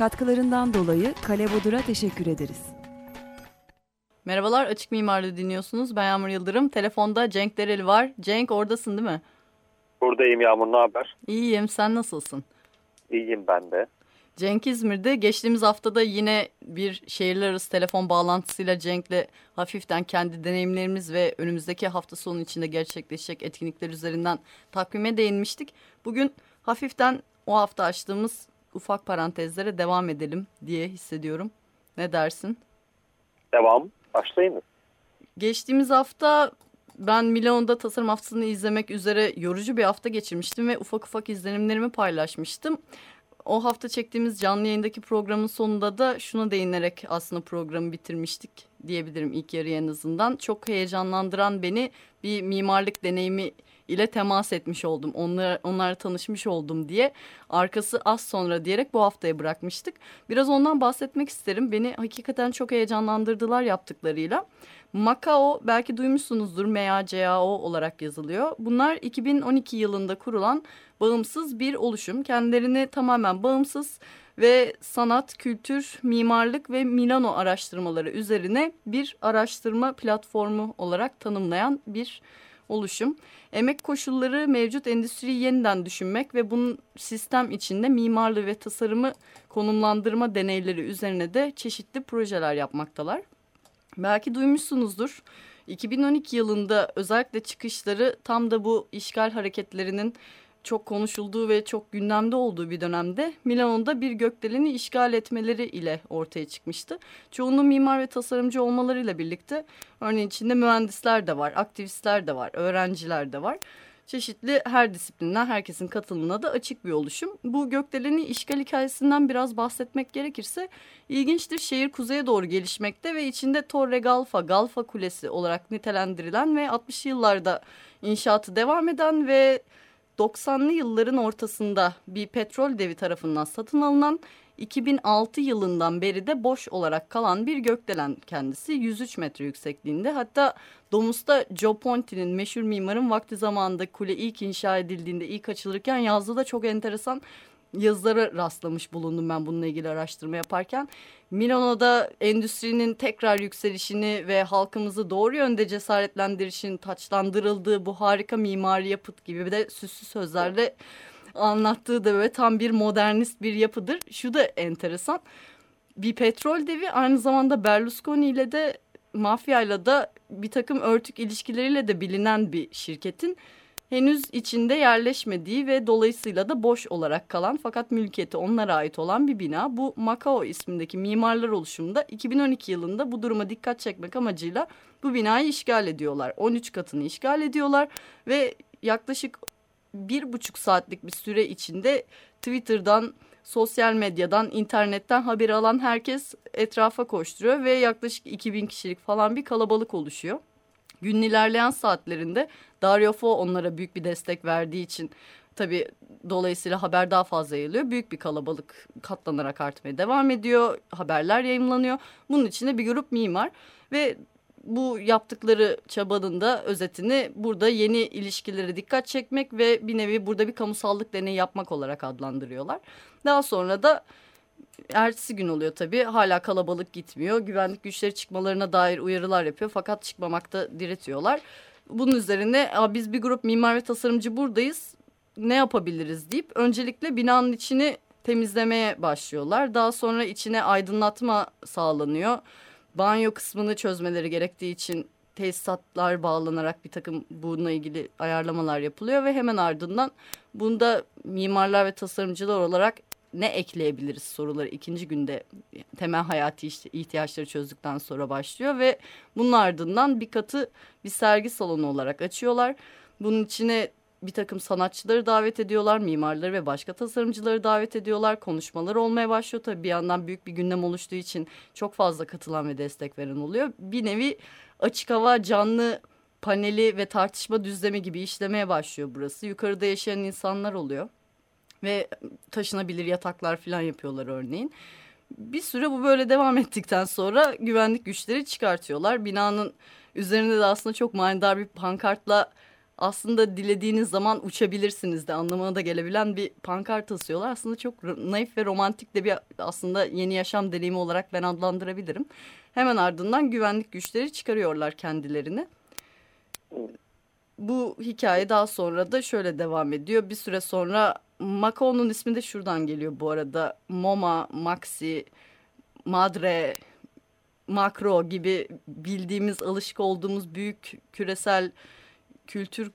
Katkılarından dolayı Kale Bodur'a teşekkür ederiz. Merhabalar Açık Mimarlığı dinliyorsunuz. Ben Yağmur Yıldırım. Telefonda Cenk Dereli var. Cenk oradasın değil mi? Buradayım Yağmur ne haber? İyiyim sen nasılsın? İyiyim ben de. Cenk İzmir'de geçtiğimiz haftada yine bir şehirler arası telefon bağlantısıyla Cenk'le hafiften kendi deneyimlerimiz ve önümüzdeki hafta sonu içinde gerçekleşecek etkinlikler üzerinden takvime değinmiştik. Bugün hafiften o hafta açtığımız ufak parantezlere devam edelim diye hissediyorum. Ne dersin? Devam. Başlayayım mı? Geçtiğimiz hafta ben Milano'da tasarım haftasını izlemek üzere yorucu bir hafta geçirmiştim ve ufak ufak izlenimlerimi paylaşmıştım. O hafta çektiğimiz canlı yayındaki programın sonunda da şuna değinerek aslında programı bitirmiştik diyebilirim ilk yarı en azından. Çok heyecanlandıran beni bir mimarlık deneyimi ile temas etmiş oldum. Onlar, onlarla tanışmış oldum diye. Arkası az sonra diyerek bu haftaya bırakmıştık. Biraz ondan bahsetmek isterim. Beni hakikaten çok heyecanlandırdılar yaptıklarıyla. Macao belki duymuşsunuzdur M-A-C-A-O olarak yazılıyor. Bunlar 2012 yılında kurulan bağımsız bir oluşum. Kendilerini tamamen bağımsız ve sanat, kültür, mimarlık ve Milano araştırmaları üzerine bir araştırma platformu olarak tanımlayan bir oluşum. Emek koşulları mevcut endüstriyi yeniden düşünmek ve bunun sistem içinde mimarlığı ve tasarımı konumlandırma deneyleri üzerine de çeşitli projeler yapmaktalar. Belki duymuşsunuzdur. 2012 yılında özellikle çıkışları tam da bu işgal hareketlerinin çok konuşulduğu ve çok gündemde olduğu bir dönemde Milano'da bir gökdeleni işgal etmeleri ile ortaya çıkmıştı. Çoğunluğu mimar ve tasarımcı olmalarıyla birlikte örneğin içinde mühendisler de var, aktivistler de var, öğrenciler de var. Çeşitli her disiplinden herkesin katılımına da açık bir oluşum. Bu gökdeleni işgal hikayesinden biraz bahsetmek gerekirse ilginçtir. Şehir kuzeye doğru gelişmekte ve içinde Torre Galfa, Galfa Kulesi olarak nitelendirilen ve 60'lı yıllarda inşaatı devam eden ve 90'lı yılların ortasında bir petrol devi tarafından satın alınan 2006 yılından beri de boş olarak kalan bir gökdelen kendisi 103 metre yüksekliğinde. Hatta Domus'ta Joe Ponti'nin meşhur mimarın vakti zamanında kule ilk inşa edildiğinde ilk açılırken yazdığı da çok enteresan yazılara rastlamış bulundum ben bununla ilgili araştırma yaparken. Milano'da endüstrinin tekrar yükselişini ve halkımızı doğru yönde cesaretlendirişin taçlandırıldığı bu harika mimari yapıt gibi bir de süslü sözlerle anlattığı da böyle tam bir modernist bir yapıdır. Şu da enteresan. Bir petrol devi aynı zamanda Berlusconi ile de mafyayla da bir takım örtük ilişkileriyle de bilinen bir şirketin henüz içinde yerleşmediği ve dolayısıyla da boş olarak kalan fakat mülkiyeti onlara ait olan bir bina. Bu Macao ismindeki mimarlar oluşumunda 2012 yılında bu duruma dikkat çekmek amacıyla bu binayı işgal ediyorlar. 13 katını işgal ediyorlar ve yaklaşık bir buçuk saatlik bir süre içinde Twitter'dan, sosyal medyadan, internetten haber alan herkes etrafa koşturuyor ve yaklaşık 2000 kişilik falan bir kalabalık oluşuyor. Günün ilerleyen saatlerinde Dario Fo onlara büyük bir destek verdiği için tabii dolayısıyla haber daha fazla yayılıyor. Büyük bir kalabalık katlanarak artmaya devam ediyor. Haberler yayınlanıyor. Bunun içinde bir grup mimar ve bu yaptıkları çabanın da özetini burada yeni ilişkilere dikkat çekmek ve bir nevi burada bir kamusallık deneyi yapmak olarak adlandırıyorlar. Daha sonra da ertesi gün oluyor tabii. Hala kalabalık gitmiyor. Güvenlik güçleri çıkmalarına dair uyarılar yapıyor fakat çıkmamakta diretiyorlar. Bunun üzerine biz bir grup mimar ve tasarımcı buradayız. Ne yapabiliriz deyip öncelikle binanın içini temizlemeye başlıyorlar. Daha sonra içine aydınlatma sağlanıyor banyo kısmını çözmeleri gerektiği için tesisatlar bağlanarak bir takım bununla ilgili ayarlamalar yapılıyor ve hemen ardından bunda mimarlar ve tasarımcılar olarak ne ekleyebiliriz soruları ikinci günde temel hayati ihtiyaçları çözdükten sonra başlıyor ve bunun ardından bir katı bir sergi salonu olarak açıyorlar. Bunun içine bir takım sanatçıları davet ediyorlar, mimarları ve başka tasarımcıları davet ediyorlar. Konuşmalar olmaya başlıyor tabii bir yandan büyük bir gündem oluştuğu için çok fazla katılan ve destek veren oluyor. Bir nevi açık hava canlı paneli ve tartışma düzlemi gibi işlemeye başlıyor burası. Yukarıda yaşayan insanlar oluyor ve taşınabilir yataklar falan yapıyorlar örneğin. Bir süre bu böyle devam ettikten sonra güvenlik güçleri çıkartıyorlar. Binanın üzerinde de aslında çok manidar bir pankartla aslında dilediğiniz zaman uçabilirsiniz de anlamına da gelebilen bir pankart asıyorlar. Aslında çok naif ve romantik de bir aslında yeni yaşam deneyimi olarak ben adlandırabilirim. Hemen ardından güvenlik güçleri çıkarıyorlar kendilerini. Bu hikaye daha sonra da şöyle devam ediyor. Bir süre sonra Macao'nun ismi de şuradan geliyor bu arada. Moma, Maxi, Madre, Makro gibi bildiğimiz, alışık olduğumuz büyük küresel kültür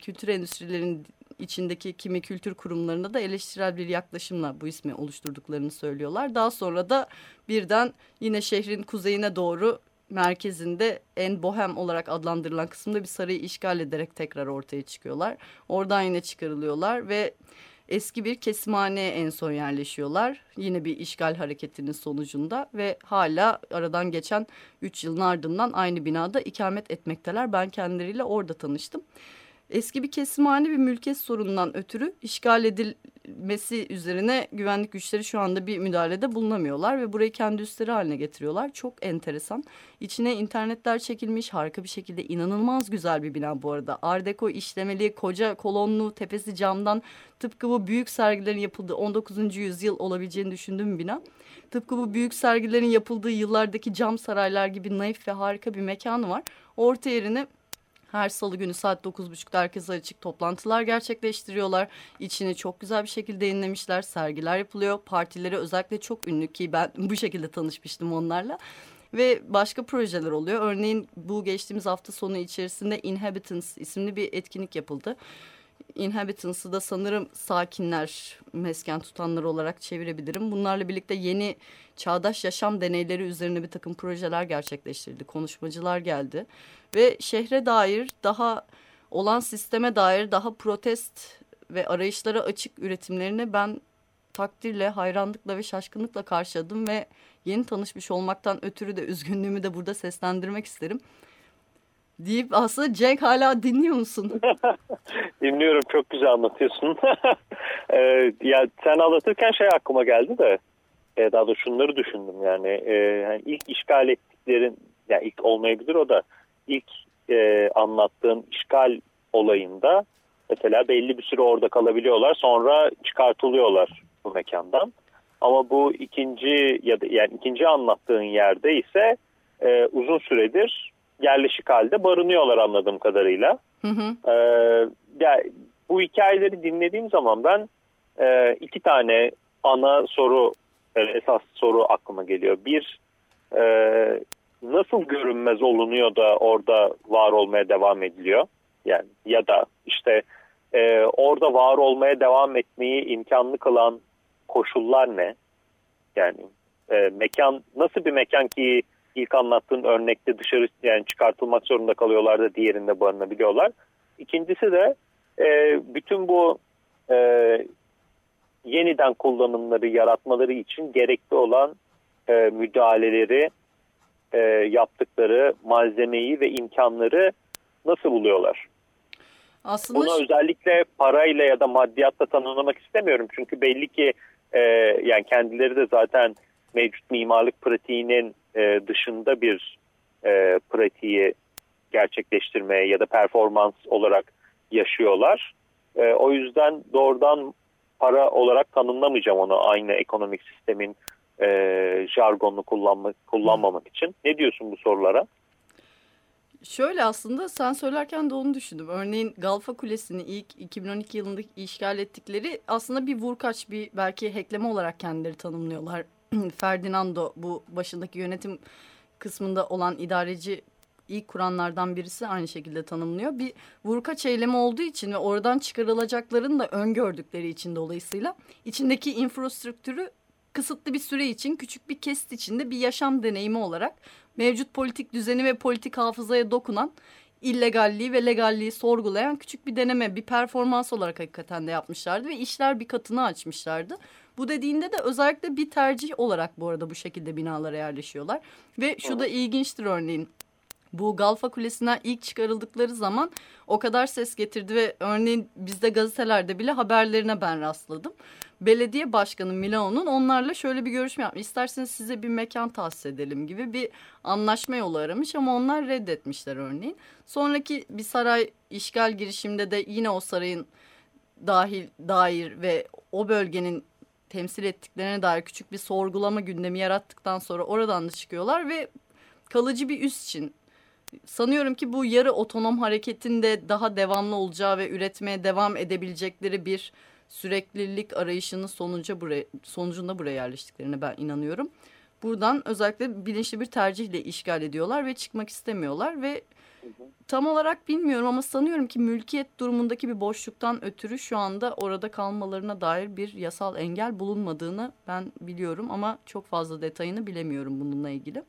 kültür endüstrilerinin içindeki kimi kültür kurumlarında da eleştirel bir yaklaşımla bu ismi oluşturduklarını söylüyorlar. Daha sonra da birden yine şehrin kuzeyine doğru merkezinde en bohem olarak adlandırılan kısımda bir sarayı işgal ederek tekrar ortaya çıkıyorlar. Oradan yine çıkarılıyorlar ve eski bir kesimhaneye en son yerleşiyorlar. Yine bir işgal hareketinin sonucunda ve hala aradan geçen 3 yılın ardından aynı binada ikamet etmekteler. Ben kendileriyle orada tanıştım. Eski bir kesimhane bir mülkiyet sorunundan ötürü işgal edilmesi üzerine güvenlik güçleri şu anda bir müdahalede bulunamıyorlar ve burayı kendi üstleri haline getiriyorlar. Çok enteresan. İçine internetler çekilmiş harika bir şekilde inanılmaz güzel bir bina bu arada. Art Deco işlemeli, koca kolonlu, tepesi camdan tıpkı bu büyük sergilerin yapıldığı 19. yüzyıl olabileceğini düşündüğüm bir bina. Tıpkı bu büyük sergilerin yapıldığı yıllardaki cam saraylar gibi naif ve harika bir mekanı var. Orta yerini her salı günü saat 9.30'da herkese açık toplantılar gerçekleştiriyorlar. İçini çok güzel bir şekilde yenilemişler. Sergiler yapılıyor. Partileri özellikle çok ünlü ki ben bu şekilde tanışmıştım onlarla. Ve başka projeler oluyor. Örneğin bu geçtiğimiz hafta sonu içerisinde Inhabitants isimli bir etkinlik yapıldı. Inhabitants'ı da sanırım sakinler, mesken tutanlar olarak çevirebilirim. Bunlarla birlikte yeni çağdaş yaşam deneyleri üzerine bir takım projeler gerçekleştirildi. Konuşmacılar geldi ve şehre dair daha olan sisteme dair daha protest ve arayışlara açık üretimlerini ben takdirle, hayranlıkla ve şaşkınlıkla karşıladım ve yeni tanışmış olmaktan ötürü de üzgünlüğümü de burada seslendirmek isterim deyip aslında Cenk hala dinliyor musun? Dinliyorum çok güzel anlatıyorsun. ee, ya sen anlatırken şey aklıma geldi de e, daha da şunları düşündüm yani, e, yani ilk işgal ettiklerin yani ilk olmayabilir o da ilk e, anlattığın işgal olayında mesela belli bir süre orada kalabiliyorlar sonra çıkartılıyorlar bu mekandan. Ama bu ikinci ya da yani ikinci anlattığın yerde ise e, uzun süredir yerleşik halde barınıyorlar anladığım kadarıyla. Hı hı. Ee, ya, bu hikayeleri dinlediğim zaman ben e, iki tane ana soru, e, esas soru aklıma geliyor. Bir, e, nasıl görünmez olunuyor da orada var olmaya devam ediliyor? Yani ya da işte e, orada var olmaya devam etmeyi imkanlı kılan koşullar ne? Yani e, mekan nasıl bir mekan ki ilk anlattığın örnekte dışarı yani çıkartılmak zorunda kalıyorlar da diğerinde barınabiliyorlar. İkincisi de e, bütün bu e, yeniden kullanımları yaratmaları için gerekli olan e, müdahaleleri e, yaptıkları malzemeyi ve imkanları nasıl buluyorlar? Aslında Bunu özellikle parayla ya da maddiyatla tanımlamak istemiyorum. Çünkü belli ki e, yani kendileri de zaten mevcut mimarlık pratiğinin e, dışında bir e, pratiği gerçekleştirmeye ya da performans olarak yaşıyorlar. E, o yüzden doğrudan para olarak tanımlamayacağım onu aynı ekonomik sistemin e, jargonunu kullanmak, kullanmamak için. Ne diyorsun bu sorulara? Şöyle aslında sen söylerken de onu düşündüm. Örneğin Galfa Kulesi'ni ilk 2012 yılında işgal ettikleri aslında bir vurkaç bir belki hackleme olarak kendileri tanımlıyorlar. Ferdinando bu başındaki yönetim kısmında olan idareci ilk kuranlardan birisi aynı şekilde tanımlıyor. Bir vurkaç eylemi olduğu için ve oradan çıkarılacaklarını da öngördükleri için dolayısıyla içindeki infrastruktürü kısıtlı bir süre için küçük bir kesit içinde bir yaşam deneyimi olarak mevcut politik düzeni ve politik hafızaya dokunan illegalliği ve legalliği sorgulayan küçük bir deneme, bir performans olarak hakikaten de yapmışlardı ve işler bir katını açmışlardı. Bu dediğinde de özellikle bir tercih olarak bu arada bu şekilde binalara yerleşiyorlar. Ve şu da ilginçtir örneğin. Bu Galfa Kulesi'nden ilk çıkarıldıkları zaman o kadar ses getirdi ve örneğin bizde gazetelerde bile haberlerine ben rastladım. Belediye Başkanı Milano'nun onlarla şöyle bir görüşme yapmış. İsterseniz size bir mekan tahsis edelim gibi bir anlaşma yolu aramış ama onlar reddetmişler örneğin. Sonraki bir saray işgal girişiminde de yine o sarayın dahil dair ve o bölgenin temsil ettiklerine dair küçük bir sorgulama gündemi yarattıktan sonra oradan da çıkıyorlar ve kalıcı bir üst için sanıyorum ki bu yarı otonom hareketinde daha devamlı olacağı ve üretmeye devam edebilecekleri bir süreklilik arayışının sonucu buraya, sonucunda buraya yerleştiklerine ben inanıyorum. Buradan özellikle bilinçli bir tercihle işgal ediyorlar ve çıkmak istemiyorlar ve tam olarak bilmiyorum ama sanıyorum ki mülkiyet durumundaki bir boşluktan ötürü şu anda orada kalmalarına dair bir yasal engel bulunmadığını ben biliyorum ama çok fazla detayını bilemiyorum bununla ilgili.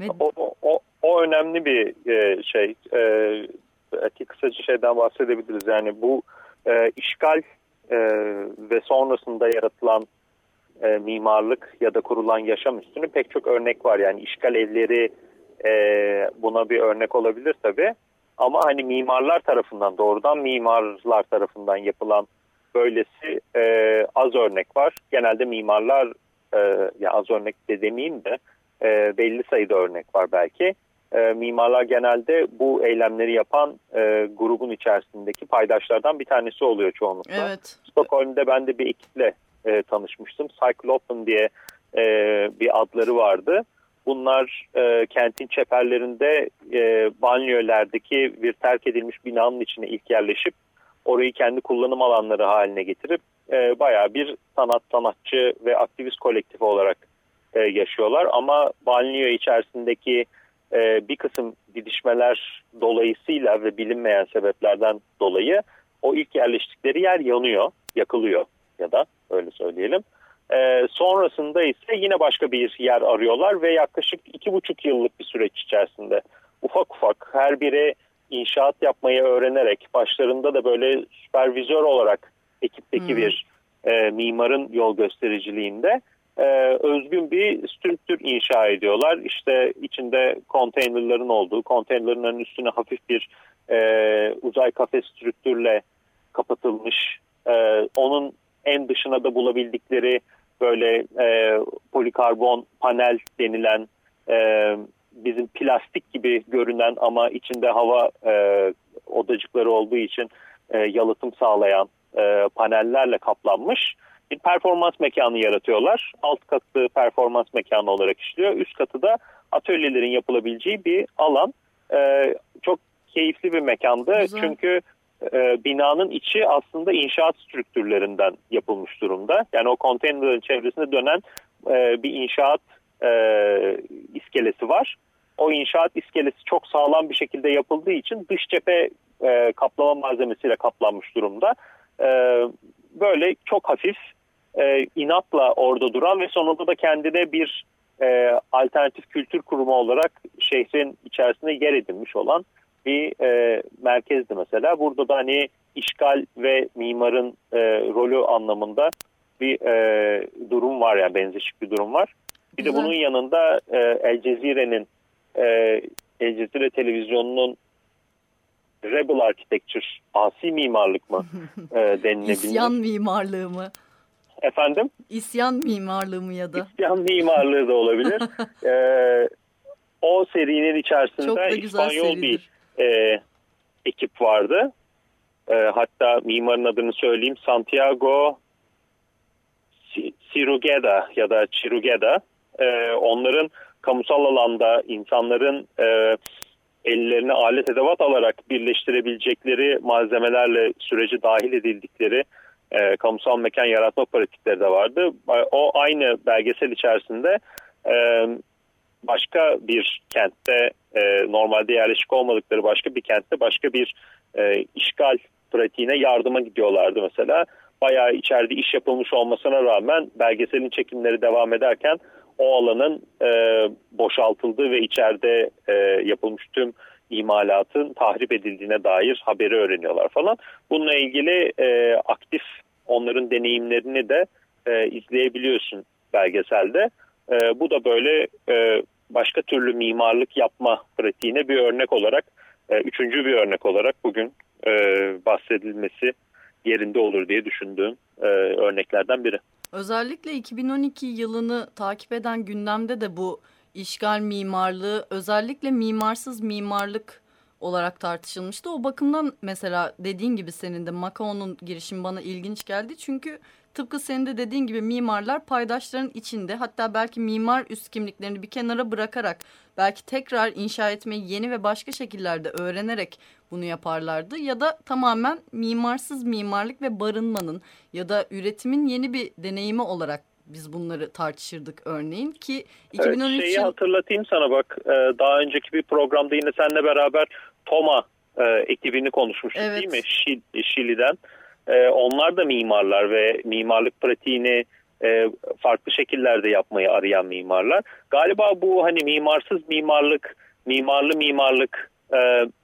Ve... O, o, o önemli bir e, şey. E, belki kısaca şeyden bahsedebiliriz. Yani bu e, işgal e, ve sonrasında yaratılan mimarlık ya da kurulan yaşam üstünü pek çok örnek var. Yani işgal evleri e, buna bir örnek olabilir tabii. Ama hani mimarlar tarafından doğrudan mimarlar tarafından yapılan böylesi e, az örnek var. Genelde mimarlar e, ya az örnek de demeyeyim de e, belli sayıda örnek var belki. E, mimarlar genelde bu eylemleri yapan e, grubun içerisindeki paydaşlardan bir tanesi oluyor çoğunlukla. Evet. Stockholm'de ben de bir ekiple e, tanışmıştım. Cyclopen diye e, bir adları vardı. Bunlar e, kentin çeperlerinde e, banyolardaki bir terk edilmiş binanın içine ilk yerleşip orayı kendi kullanım alanları haline getirip e, bayağı bir sanat sanatçı ve aktivist kolektifi olarak e, yaşıyorlar. Ama banyo içerisindeki e, bir kısım didişmeler dolayısıyla ve bilinmeyen sebeplerden dolayı o ilk yerleştikleri yer yanıyor, yakılıyor ya da sonrasında ise yine başka bir yer arıyorlar ve yaklaşık iki buçuk yıllık bir süreç içerisinde ufak ufak her biri inşaat yapmayı öğrenerek başlarında da böyle süpervizör olarak ekipteki hmm. bir e, mimarın yol göstericiliğinde e, özgün bir strüktür inşa ediyorlar. İşte içinde konteynerların olduğu, konteynerların üstüne hafif bir e, uzay kafe strüktürle kapatılmış. E, onun en dışına da bulabildikleri böyle e, polikarbon panel denilen e, bizim plastik gibi görünen ama içinde hava e, odacıkları olduğu için e, yalıtım sağlayan e, panellerle kaplanmış bir performans mekanı yaratıyorlar. Alt katı performans mekanı olarak işliyor. Üst katı da atölyelerin yapılabileceği bir alan. Ee, çok keyifli bir mekandı. Güzel. Çünkü e, binanın içi aslında inşaat strüktürlerinden yapılmış durumda. Yani o konteynerlerin çevresinde dönen e, bir inşaat e, iskelesi var. O inşaat iskelesi çok sağlam bir şekilde yapıldığı için dış cephe kaplama malzemesiyle kaplanmış durumda. Böyle çok hafif inatla orada duran ve sonunda da kendine bir alternatif kültür kurumu olarak şehrin içerisinde yer edinmiş olan bir e, merkezdi mesela. Burada da hani işgal ve mimarın e, rolü anlamında bir e, durum var yani benzeşik bir durum var. Bir Güzel. de bunun yanında e, El Cezire'nin e, El Cezire televizyonunun Rebel Architecture, asi mimarlık mı e, denilebilir? İsyan mimarlığı mı? Efendim? İsyan mimarlığı mı ya da? İsyan mimarlığı da olabilir. ee, o serinin içerisinde İspanyol bir e, ekip vardı. E, hatta mimarın adını söyleyeyim. Santiago Sirugeda ya da Chirugeda. E, onların kamusal alanda insanların e, ellerine alet edevat alarak birleştirebilecekleri malzemelerle süreci dahil edildikleri e, kamusal mekan yaratma pratikleri de vardı. O aynı belgesel içerisinde e, başka bir kentte e, normalde yerleşik olmadıkları başka bir kentte başka bir e, işgal pratiğine yardıma gidiyorlardı mesela. Bayağı içeride iş yapılmış olmasına rağmen belgeselin çekimleri devam ederken o alanın e, boşaltıldığı ve içeride e, yapılmış tüm imalatın tahrip edildiğine dair haberi öğreniyorlar falan. Bununla ilgili e, aktif onların deneyimlerini de e, izleyebiliyorsun belgeselde. E, bu da böyle e, başka türlü mimarlık yapma pratiğine bir örnek olarak, e, üçüncü bir örnek olarak bugün e, bahsedilmesi yerinde olur diye düşündüğüm e, örneklerden biri. Özellikle 2012 yılını takip eden gündemde de bu işgal mimarlığı özellikle mimarsız mimarlık olarak tartışılmıştı. O bakımdan mesela dediğin gibi senin de Macao'nun girişim bana ilginç geldi. Çünkü tıpkı senin de dediğin gibi mimarlar paydaşların içinde hatta belki mimar üst kimliklerini bir kenara bırakarak belki tekrar inşa etmeyi yeni ve başka şekillerde öğrenerek bunu yaparlardı. Ya da tamamen mimarsız mimarlık ve barınmanın ya da üretimin yeni bir deneyimi olarak biz bunları tartışırdık örneğin ki 2013 evet, şeyi hatırlatayım sana bak e, daha önceki bir programda yine seninle beraber Toma e, ekibini konuşmuştuk evet. değil mi Şili'den. E, onlar da mimarlar ve mimarlık pratiğini farklı şekillerde yapmayı arayan mimarlar. Galiba bu hani mimarsız mimarlık, mimarlı mimarlık,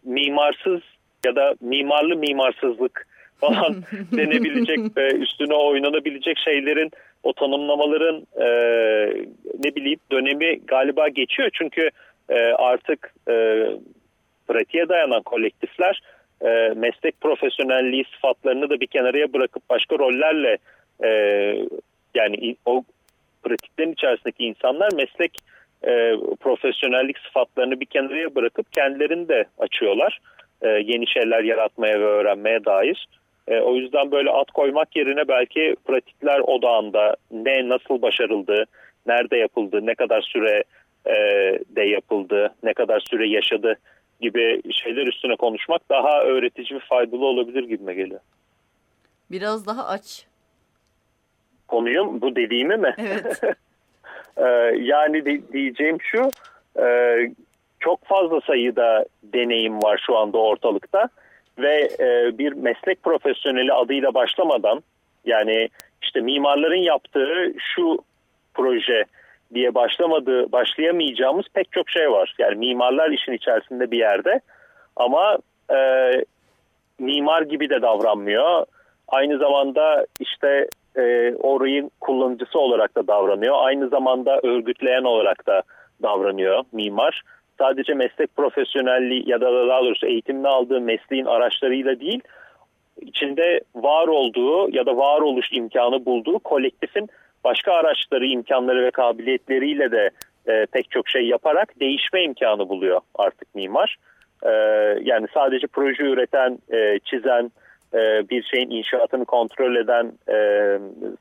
mimarsız ya da mimarlı mimarsızlık falan denebilecek ve üstüne oynanabilecek şeylerin o tanımlamaların e, ne bileyim dönemi galiba geçiyor. Çünkü e, artık e, pratiğe dayanan kolektifler e, meslek profesyonelliği sıfatlarını da bir kenarıya bırakıp başka rollerle e, yani o pratiklerin içerisindeki insanlar meslek e, profesyonellik sıfatlarını bir kenarıya bırakıp kendilerini de açıyorlar. E, yeni şeyler yaratmaya ve öğrenmeye dair. E, o yüzden böyle at koymak yerine belki pratikler odağında ne nasıl başarıldı, nerede yapıldı, ne kadar süre e, de yapıldı, ne kadar süre yaşadı gibi şeyler üstüne konuşmak daha öğretici ve faydalı olabilir gibime geliyor. Biraz daha aç. Konuyu bu dediğimi mi? Evet. e, yani de, diyeceğim şu, e, çok fazla sayıda deneyim var şu anda ortalıkta ve e, bir meslek profesyoneli adıyla başlamadan yani işte mimarların yaptığı şu proje diye başlamadığı başlayamayacağımız pek çok şey var. Yani mimarlar işin içerisinde bir yerde ama e, mimar gibi de davranmıyor. Aynı zamanda işte e, orayın kullanıcısı olarak da davranıyor. Aynı zamanda örgütleyen olarak da davranıyor mimar sadece meslek profesyonelliği ya da daha doğrusu eğitimini aldığı mesleğin araçlarıyla değil, içinde var olduğu ya da varoluş imkanı bulduğu kolektifin başka araçları, imkanları ve kabiliyetleriyle de e, pek çok şey yaparak değişme imkanı buluyor artık mimar. E, yani sadece proje üreten, e, çizen, e, bir şeyin inşaatını kontrol eden e,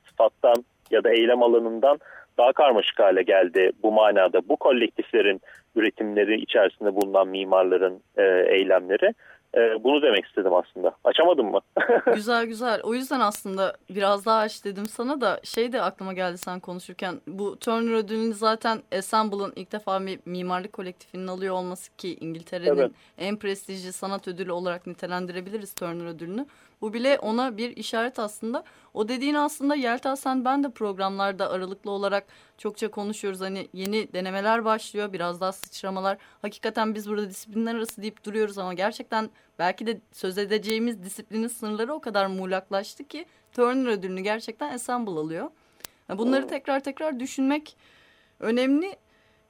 sıfattan ya da eylem alanından daha karmaşık hale geldi bu manada. Bu kolektiflerin üretimleri içerisinde bulunan mimarların e, eylemleri. E, bunu demek istedim aslında. Açamadım mı? güzel güzel. O yüzden aslında biraz daha aç dedim sana da şey de aklıma geldi sen konuşurken. Bu Turner ödülünü zaten Assemble'ın ilk defa bir mimarlık kolektifinin alıyor olması ki İngiltere'nin evet. en prestijli sanat ödülü olarak nitelendirebiliriz Turner ödülünü. Bu bile ona bir işaret aslında. O dediğin aslında Yelta sen ben de programlarda aralıklı olarak çokça konuşuyoruz. Hani yeni denemeler başlıyor biraz daha sıçramalar. Hakikaten biz burada disiplinler arası deyip duruyoruz ama gerçekten belki de söz edeceğimiz disiplinin sınırları o kadar muğlaklaştı ki Turner ödülünü gerçekten Ensemble alıyor. Bunları tekrar tekrar düşünmek önemli.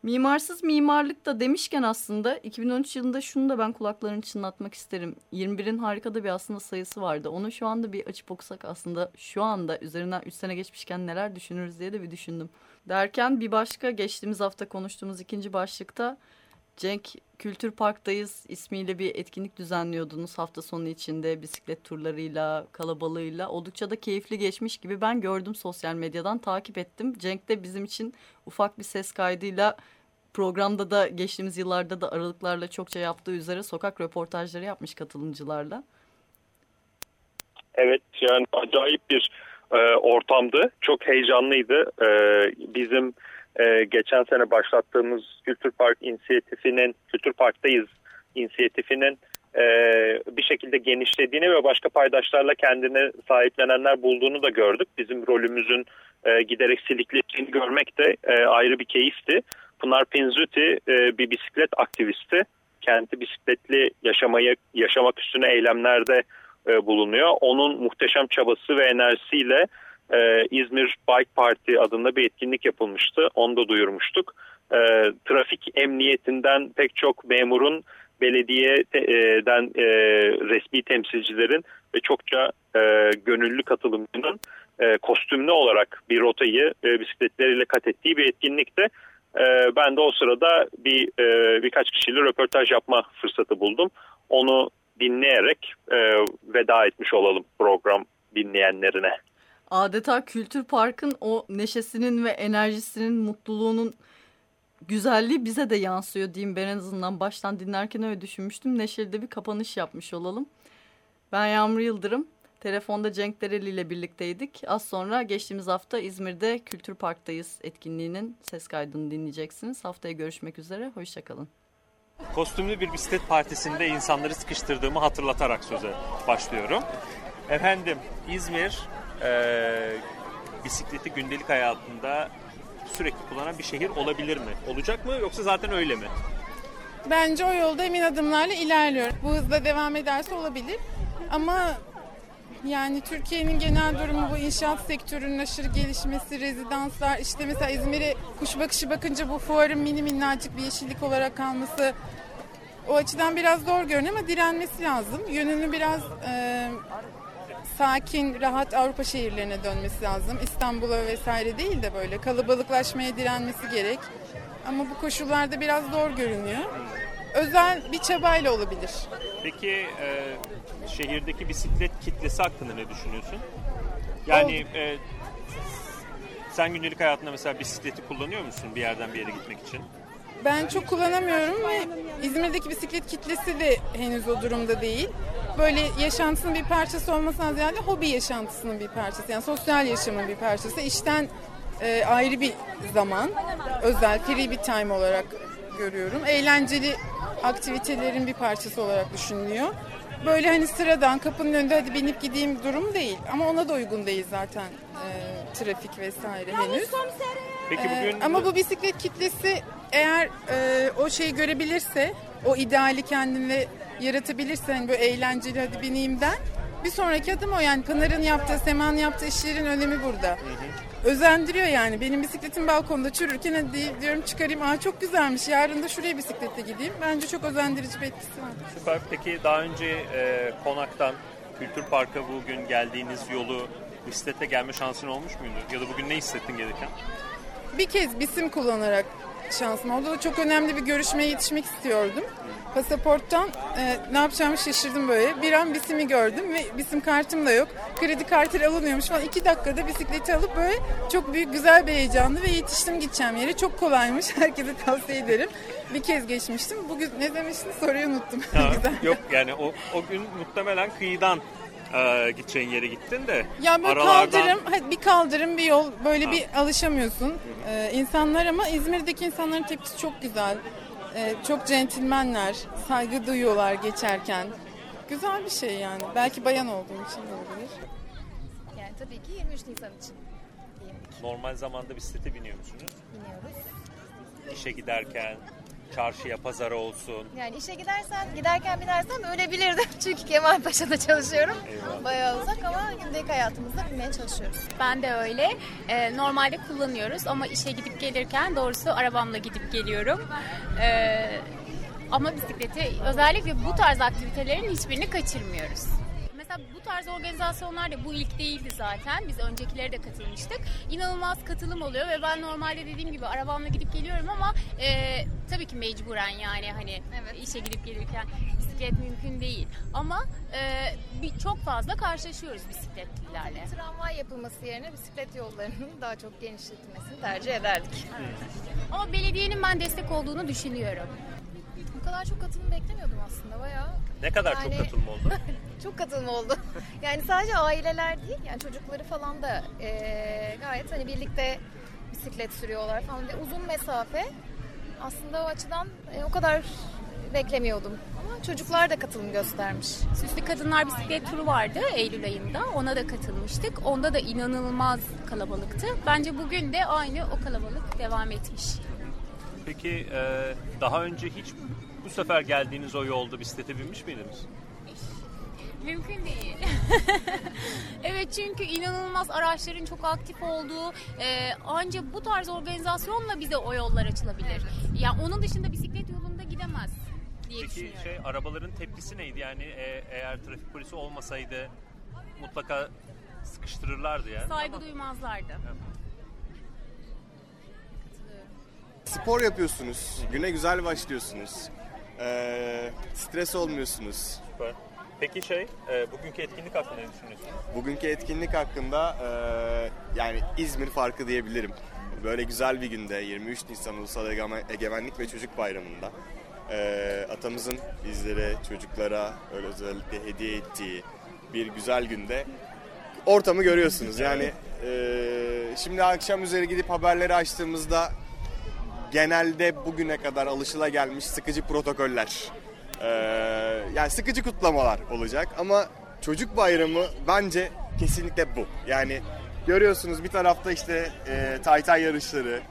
Mimarsız mimarlık da demişken aslında 2013 yılında şunu da ben kulaklarını çınlatmak isterim. 21'in harika da bir aslında sayısı vardı. Onu şu anda bir açıp okusak aslında şu anda üzerinden 3 sene geçmişken neler düşünürüz diye de bir düşündüm. Derken bir başka geçtiğimiz hafta konuştuğumuz ikinci başlıkta Cenk Kültür Park'tayız ismiyle bir etkinlik düzenliyordunuz hafta sonu içinde bisiklet turlarıyla, kalabalığıyla. Oldukça da keyifli geçmiş gibi ben gördüm sosyal medyadan takip ettim. Cenk de bizim için ufak bir ses kaydıyla programda da geçtiğimiz yıllarda da aralıklarla çokça yaptığı üzere sokak röportajları yapmış katılımcılarla. Evet yani acayip bir e, ortamdı. Çok heyecanlıydı. E, bizim e, geçen sene başlattığımız Kültür Park inisiyatifinin, Kültür Park'tayız inisiyatifinin e, bir şekilde genişlediğini ve başka paydaşlarla kendini sahiplenenler bulduğunu da gördük. Bizim rolümüzün e, giderek silikleştiğini görmek de e, ayrı bir keyifti. Pınar Pinzuti bir bisiklet aktivisti kenti bisikletli yaşamayı yaşamak üstüne eylemlerde bulunuyor. Onun muhteşem çabası ve enerjisiyle e, İzmir Bike Party adında bir etkinlik yapılmıştı. Onu da duyurmuştuk. E, trafik emniyetinden pek çok memurun belediyeden e, resmi temsilcilerin ve çokça e, gönüllü katılımcının e, kostümlü olarak bir rotayı e, bisikletleriyle kat ettiği bir etkinlikte. E, ben de o sırada bir e, birkaç kişiyle röportaj yapma fırsatı buldum. Onu dinleyerek e, veda etmiş olalım program dinleyenlerine. Adeta Kültür Park'ın o neşesinin ve enerjisinin, mutluluğunun güzelliği bize de yansıyor diyeyim. Ben en azından baştan dinlerken öyle düşünmüştüm. Neşeli de bir kapanış yapmış olalım. Ben Yağmur Yıldırım. Telefonda Cenk Dereli ile birlikteydik. Az sonra geçtiğimiz hafta İzmir'de Kültür Park'tayız etkinliğinin ses kaydını dinleyeceksiniz. Haftaya görüşmek üzere. Hoşçakalın. Kostümlü bir bisiklet partisinde insanları sıkıştırdığımı hatırlatarak söze başlıyorum. Efendim İzmir e, bisikleti gündelik hayatında sürekli kullanan bir şehir olabilir mi? Olacak mı yoksa zaten öyle mi? Bence o yolda emin adımlarla ilerliyor. Bu hızla devam ederse olabilir. Ama yani Türkiye'nin genel durumu bu inşaat sektörünün aşırı gelişmesi, rezidanslar, işte mesela İzmir'e kuş bakışı bakınca bu fuarın mini minnacık bir yeşillik olarak kalması o açıdan biraz zor görünüyor ama direnmesi lazım. Yönünü biraz e, sakin, rahat Avrupa şehirlerine dönmesi lazım. İstanbul'a vesaire değil de böyle kalabalıklaşmaya direnmesi gerek. Ama bu koşullarda biraz zor görünüyor. Özel bir çabayla olabilir. Peki e, şehirdeki bisiklet kitlesi hakkında ne düşünüyorsun? Yani e, sen gündelik hayatında mesela bisikleti kullanıyor musun bir yerden bir yere gitmek için? Ben çok kullanamıyorum ve İzmir'deki bisiklet kitlesi de henüz o durumda değil. Böyle yaşantısının bir parçası olmasına ziyade hobi yaşantısının bir parçası. Yani sosyal yaşamın bir parçası. İşten e, ayrı bir zaman, özel, free bir time olarak görüyorum. Eğlenceli aktivitelerin bir parçası olarak düşünülüyor. Böyle hani sıradan kapının önünde hadi binip gideyim durum değil. Ama ona da uygun değil zaten e, trafik vesaire henüz. Peki Ee, bugün ama bu bisiklet kitlesi eğer e, o şeyi görebilirse, o ideali kendinde yaratabilirse, hani böyle eğlenceli hadi bineyimden bir sonraki adım o. Yani Pınar'ın yaptığı, Sema'nın yaptığı işlerin önemi burada. Özendiriyor yani. Benim bisikletim balkonda çürürken hadi diyorum çıkarayım. Aa çok güzelmiş. Yarın da şuraya bisikletle gideyim. Bence çok özendirici bir etkisi var. Süper. Peki daha önce e, Konak'tan Kültür Park'a bugün geldiğiniz yolu bisiklete gelme şansın olmuş muydu? Ya da bugün ne hissettin gelirken? Bir kez bisim kullanarak şansım oldu. Da çok önemli bir görüşmeye yetişmek istiyordum. Pasaporttan e, ne yapacağımı şaşırdım böyle. Bir an bisimi gördüm ve bisim kartım da yok. Kredi kartı alınıyormuş falan. İki dakikada bisikleti alıp böyle çok büyük güzel bir heyecanlı ve yetiştim gideceğim yere. Çok kolaymış. Herkese tavsiye ederim. Bir kez geçmiştim. Bugün ne demiştin soruyu unuttum. Ha, güzel. Yok yani o, o gün muhtemelen kıyıdan e, gideceğin yere gittin de. Ya böyle aralardan- kaldırım, hadi bir kaldırım bir yol böyle bir alışamıyorsun. Ee, insanlar ama İzmir'deki insanların tepkisi çok güzel. Ee, çok centilmenler, saygı duyuyorlar geçerken. Güzel bir şey yani. Belki bayan olduğum için de olabilir. Yani tabii ki 23 Nisan için Normal zamanda bisiklete biniyor musunuz? biniyoruz. İşe giderken, çarşıya, pazara olsun. Yani işe gidersen, giderken binersem ölebilirdim. Çünkü Kemalpaşa'da çalışıyorum. Bayağı uzak ama gündelik hayatımızda binmeye çalışıyoruz. Ben de öyle. Ee, normalde kullanıyoruz ama işe gidip gelirken doğrusu arabamla gidip geliyorum. Ee, ama bisikleti özellikle bu tarz aktivitelerin hiçbirini kaçırmıyoruz. Tarz organizasyonlar da bu ilk değildi zaten. Biz öncekilere de katılmıştık. İnanılmaz katılım oluyor ve ben normalde dediğim gibi arabamla gidip geliyorum ama e, tabii ki mecburen yani hani işe gidip gelirken bisiklet mümkün değil. Ama e, bir, çok fazla karşılaşıyoruz bisikletlilerle. Tramvay yapılması yerine bisiklet yollarının daha çok genişletilmesini tercih ederdik. Ama belediyenin ben destek olduğunu düşünüyorum. Kadar çok katılım beklemiyordum aslında bayağı. Ne kadar Yani- çok katılım oldu? Çok katılım oldu. yani sadece aileler değil yani çocukları falan da eee, gayet hani birlikte bisiklet sürüyorlar falan ve uzun mesafe aslında o açıdan e, o kadar beklemiyordum. Ama çocuklar da katılım göstermiş. Süslü Kadınlar Bisiklet Turu vardı Eylül ayında. Ona da katılmıştık. Onda da inanılmaz kalabalıktı. Bence bugün de aynı o kalabalık devam etmiş. Peki e, daha önce hiç bu sefer geldiğiniz o yolda bisiklete binmiş miydiniz? Mümkün değil. evet çünkü inanılmaz araçların çok aktif olduğu e, ancak bu tarz organizasyonla bize o yollar açılabilir. Yani onun dışında bisiklet yolunda gidemez diye Peki düşünüyorum. şey arabaların tepkisi neydi? Yani e, eğer trafik polisi olmasaydı mutlaka sıkıştırırlardı yani. Saygı duymazlardı. Spor yapıyorsunuz. Güne güzel başlıyorsunuz. Ee, stres olmuyorsunuz. Süper. Peki şey, e, bugünkü etkinlik hakkında ne düşünüyorsunuz? Bugünkü etkinlik hakkında e, yani İzmir farkı diyebilirim. Böyle güzel bir günde 23 Nisan Ulusal Egeme- Egemenlik ve Çocuk Bayramı'nda e, atamızın bizlere, çocuklara öyle özellikle hediye ettiği bir güzel günde ortamı görüyorsunuz. Yani e, şimdi akşam üzeri gidip haberleri açtığımızda genelde bugüne kadar alışılagelmiş sıkıcı protokoller. Ee, yani sıkıcı kutlamalar olacak ama çocuk bayramı bence kesinlikle bu. Yani görüyorsunuz bir tarafta işte e, taytay yarışları,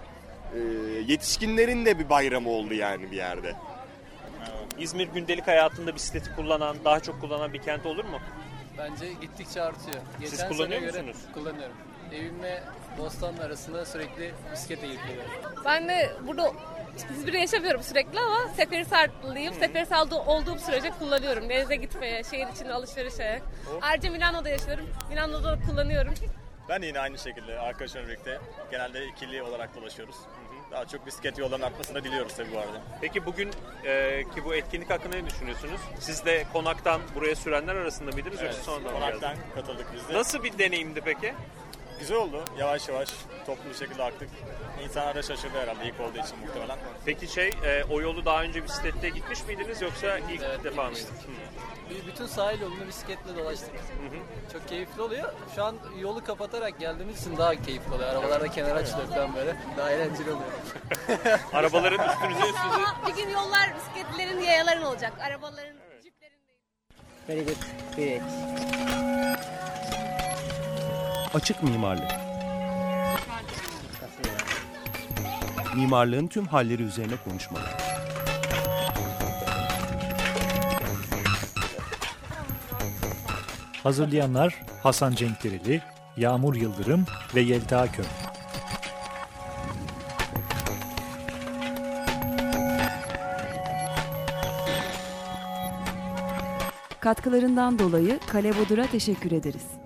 e, yetişkinlerin de bir bayramı oldu yani bir yerde. İzmir gündelik hayatında bisikleti kullanan, daha çok kullanan bir kent olur mu? Bence gittikçe artıyor. Siz Geçen kullanıyor sene göre musunuz? Kullanıyorum. Evimle Bostanlı arasında sürekli bisikletle gidip geliyorum. Ben de burada İzmir'de yaşamıyorum sürekli ama Seferihisarlıyım. Seferihisar'da olduğum sürece kullanıyorum. Denize gitmeye, şehir içinde alışverişe. Ayrıca Milano'da yaşıyorum. Milano'da da kullanıyorum. Ben de yine aynı şekilde arkadaşlarımla birlikte genelde ikili olarak dolaşıyoruz. Daha çok bisiklet yollarının artmasını diliyoruz tabii bu arada. Peki bugün e, ki bu etkinlik hakkında ne düşünüyorsunuz? Siz de konaktan buraya sürenler arasında mıydınız Evet, yoksa sonradan mı konaktan geldiniz? katıldık biz de. Nasıl bir deneyimdi peki? Güzel oldu. Yavaş yavaş toplu bir şekilde aktık. İnsanlar da şaşırdı herhalde ilk olduğu için muhtemelen. Peki şey, e, o yolu daha önce bisikletle gitmiş miydiniz yoksa ilk Evet, defa mıydı? Biz bütün sahil yolunu bisikletle dolaştık. Çok keyifli oluyor. Şu an yolu kapatarak geldiğimiz için daha keyifli oluyor. Arabalar da kenara açılıyor falan böyle. Daha eğlenceli oluyor. Arabaların üstünüze üstünüze... Bir gün yollar bisikletlerin, yayaların olacak. Arabaların, jiplerin Very good. Great. Açık mimarlık. Mimarlığın tüm halleri üzerine konuşmalar. Hazırlayanlar Hasan Cenkdereli, Yağmur Yıldırım ve Yelta Köm. Katkılarından dolayı Kale Bodur'a teşekkür ederiz.